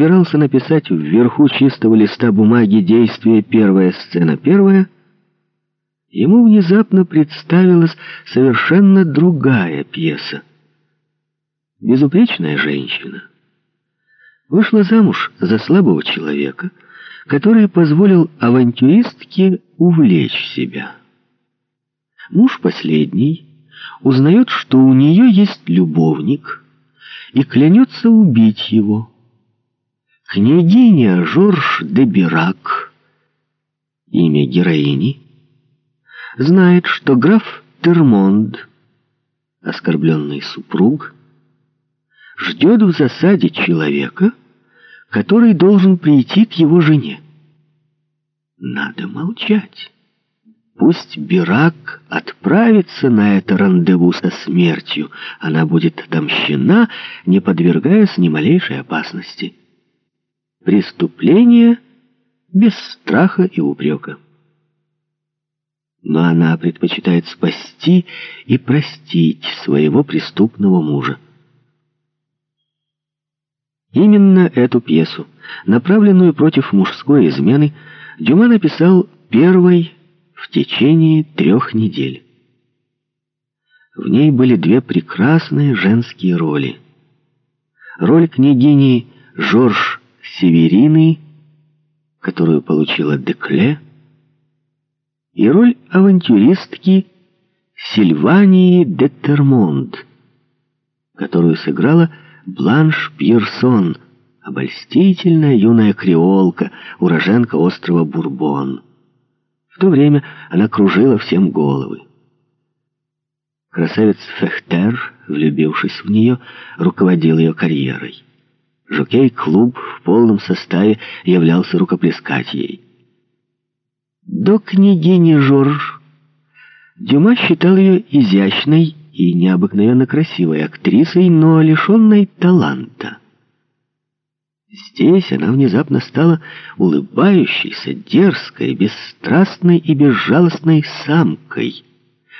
собирался написать вверху чистого листа бумаги действие первая сцена первая, ему внезапно представилась совершенно другая пьеса. Безупречная женщина вышла замуж за слабого человека, который позволил авантюристке увлечь себя. Муж последний узнает, что у нее есть любовник, и клянется убить его. Княгиня Жорж де Бирак, имя героини, знает, что граф Термонд, оскорбленный супруг, ждет в засаде человека, который должен прийти к его жене. Надо молчать. Пусть Бирак отправится на это рандеву со смертью. Она будет отомщена, не подвергаясь ни малейшей опасности. Преступление без страха и упрека. Но она предпочитает спасти и простить своего преступного мужа. Именно эту пьесу, направленную против мужской измены, Дюма написал первой в течение трех недель. В ней были две прекрасные женские роли. Роль княгини Жорж Северины, которую получила Декле, и роль авантюристки Сильвании де Термонд, которую сыграла Бланш Пьерсон, обольстительная юная креолка, уроженка острова Бурбон. В то время она кружила всем головы. Красавец Фехтер, влюбившись в нее, руководил ее карьерой. Жокей-клуб в полном составе являлся рукоплескать ей. До княгини Жорж Дюма считал ее изящной и необыкновенно красивой актрисой, но лишенной таланта. Здесь она внезапно стала улыбающейся, дерзкой, бесстрастной и безжалостной самкой,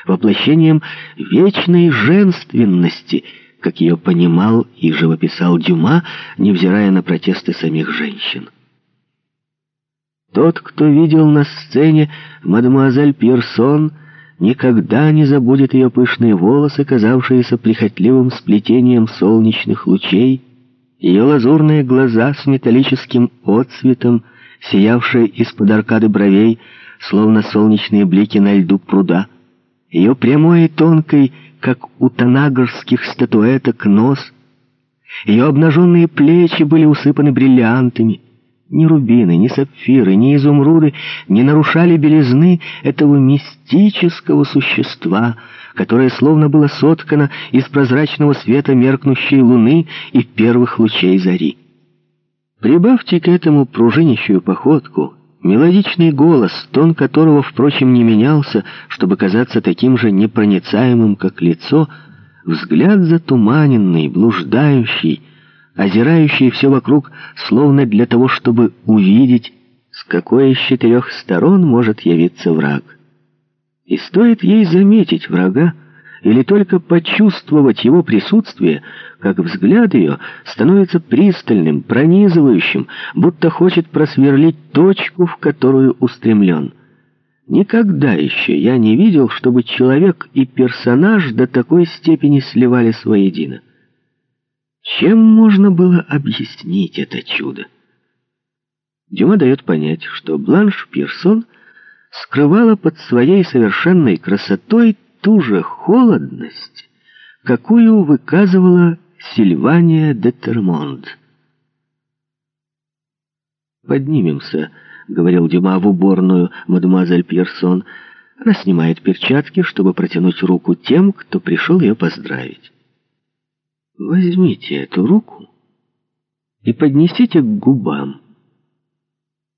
воплощением вечной женственности, как ее понимал и живописал Дюма, невзирая на протесты самих женщин. Тот, кто видел на сцене мадемуазель Пирсон, никогда не забудет ее пышные волосы, казавшиеся прихотливым сплетением солнечных лучей, ее лазурные глаза с металлическим отцветом, сиявшие из-под аркады бровей, словно солнечные блики на льду пруда, ее прямой и тонкой, как у танагорских статуэток, нос, ее обнаженные плечи были усыпаны бриллиантами, ни рубины, ни сапфиры, ни изумруды не нарушали белизны этого мистического существа, которое словно было соткано из прозрачного света меркнущей луны и первых лучей зари. Прибавьте к этому пружинищую походку, мелодичный голос, тон которого, впрочем, не менялся, чтобы казаться таким же непроницаемым, как лицо, взгляд затуманенный, блуждающий, озирающий все вокруг, словно для того, чтобы увидеть, с какой из четырех сторон может явиться враг. И стоит ей заметить врага, или только почувствовать его присутствие, как взгляд ее становится пристальным, пронизывающим, будто хочет просверлить точку, в которую устремлен. Никогда еще я не видел, чтобы человек и персонаж до такой степени сливались воедино. Чем можно было объяснить это чудо? Дюма дает понять, что Бланш Пирсон скрывала под своей совершенной красотой ту же холодность, какую выказывала Сильвания де Термонд. «Поднимемся», — говорил Дюма в уборную мадемуазель Пьерсон. Она снимает перчатки, чтобы протянуть руку тем, кто пришел ее поздравить. Возьмите эту руку и поднесите к губам.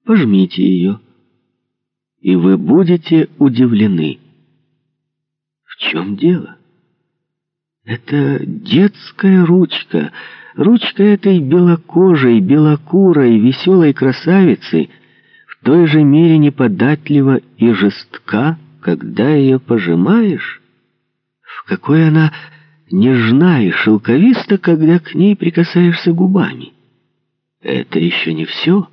Пожмите ее, и вы будете удивлены. Чем дело? Это детская ручка, ручка этой белокожей, белокурой, веселой красавицы в той же мере неподатлива и жестка, когда ее пожимаешь, в какой она нежна и шелковиста, когда к ней прикасаешься губами. Это еще не все.